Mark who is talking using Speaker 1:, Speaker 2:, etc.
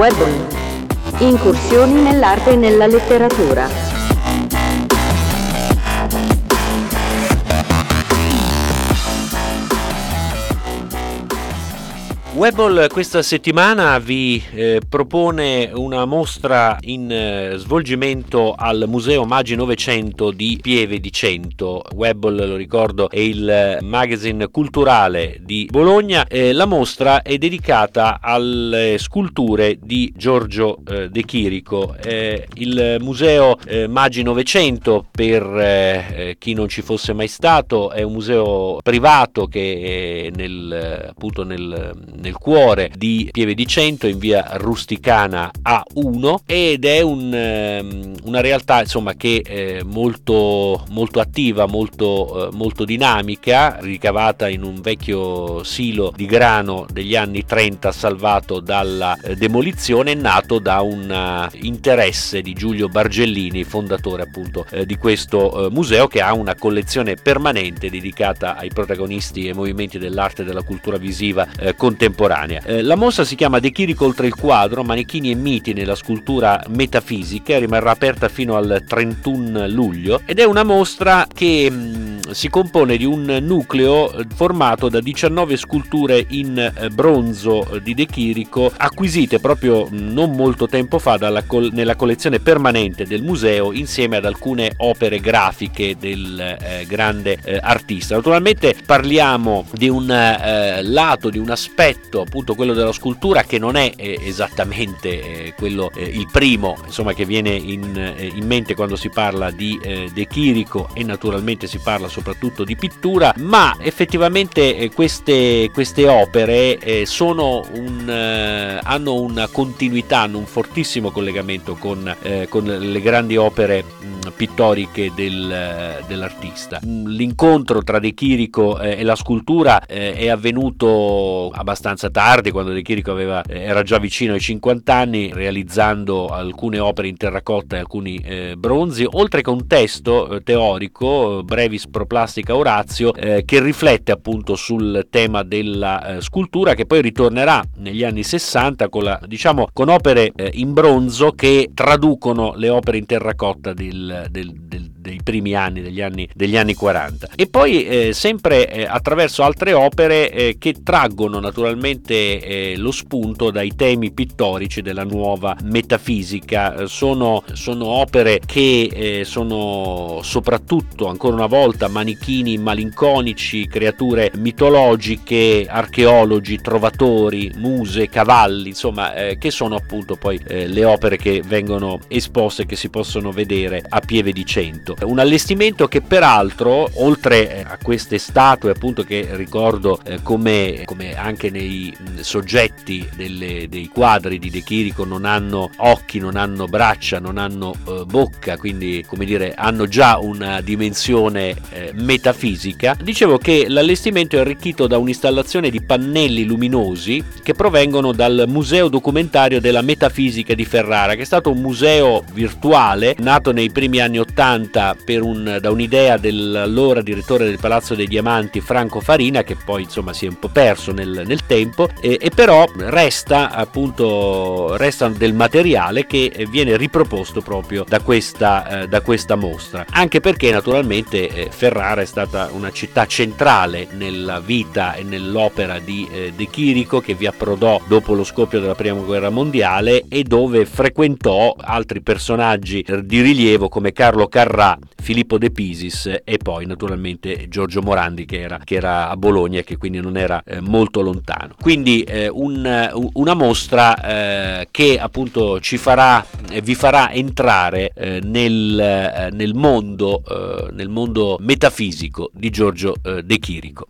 Speaker 1: Webble. Incursioni nell'arte e nella letteratura.
Speaker 2: Webble questa settimana vi eh, propone una mostra in eh, svolgimento al Museo Magi 900 di Pieve di Cento. Webble, lo ricordo, è il magazine culturale di Bologna. Eh, la mostra è dedicata alle sculture di Giorgio eh, De Chirico. Eh, il Museo eh, Magi 900, per chi non ci fosse mai stato, è un museo privato che nel, appunto nel, nel cuore di Pieve di Cento in via Rusticana A1 ed è un, ehm, una realtà insomma che è molto, molto attiva, molto, eh, molto dinamica, ricavata in un vecchio silo di grano degli anni 30 salvato dalla eh, demolizione, nato da un eh, interesse di Giulio Bargellini, fondatore appunto di questo museo che ha una collezione permanente dedicata ai protagonisti e movimenti dell'arte e della cultura visiva contemporanea contemporanea. Eh, la mostra si chiama De Chirico oltre il quadro, manichini e miti nella scultura metafisica, rimarrà aperta fino al 31 luglio ed è una mostra che mh, mm, si compone di un nucleo eh, formato da 19 sculture in eh, bronzo eh, di De Chirico acquisite proprio mm, non molto tempo fa col- nella collezione permanente del museo insieme ad alcune opere grafiche del eh, grande eh, artista. Naturalmente parliamo di un eh, lato, di un aspetto, appunto quello della scultura che non è esattamente quello il primo insomma, che viene in, in, mente quando si parla di De Chirico e naturalmente si parla soprattutto soprattutto di pittura, ma effettivamente eh, queste, queste opere eh, un, eh, hanno una continuità, hanno un fortissimo collegamento con, eh, con le grandi opere mh, pittoriche del, dell'artista. L'incontro tra De Chirico e la scultura è avvenuto abbastanza tardi, quando De Chirico aveva, era già vicino ai 50 anni, realizzando alcune opere in terracotta e alcuni bronzi, oltre che un testo teorico, Brevis Pro Plastica Orazio, eh, che riflette appunto sul tema della eh, scultura che poi ritornerà negli anni 60 con, la, diciamo, con opere eh, in bronzo che traducono le opere in terracotta del, del, del dei primi anni, degli anni, degli anni 40. E poi eh, sempre eh, attraverso altre opere eh, che traggono naturalmente eh, lo spunto dai temi pittorici della nuova metafisica. Sono, sono opere che eh, sono soprattutto, ancora una volta, manichini malinconici, creature mitologiche, archeologi, trovatori, muse, cavalli, insomma, eh, che sono appunto poi le opere che vengono esposte, che si possono vedere a Pieve di Cento allestimento. Un allestimento che peraltro, oltre eh, a queste statue appunto che ricordo eh, come, come, anche nei soggetti delle, dei quadri di De Chirico non hanno occhi, non hanno braccia, non hanno eh, bocca, quindi come dire hanno già una dimensione metafisica, dicevo che l'allestimento è arricchito da un'installazione di pannelli luminosi che provengono dal Museo Documentario della Metafisica di Ferrara, che è stato un museo virtuale nato nei primi anni 80 nata un, da un'idea dell'allora direttore del Palazzo dei Diamanti Franco Farina che poi insomma si è un po' perso nel, nel tempo. E, e, però resta appunto resta del materiale che viene riproposto proprio da questa, eh, da questa mostra. Anche perché naturalmente eh, Ferrara è stata una città centrale nella vita e nell'opera di eh, De Chirico che vi approdò dopo lo scoppio della prima guerra mondiale e dove frequentò altri personaggi di rilievo come Carlo Carrà Filippo De Pisis e poi naturalmente Giorgio Morandi che era, che era a Bologna e che quindi non era eh, molto lontano. Quindi eh, un, una mostra eh, che appunto ci farà, vi farà entrare eh, nel, eh, nel, mondo, eh, nel mondo metafisico di Giorgio De Chirico.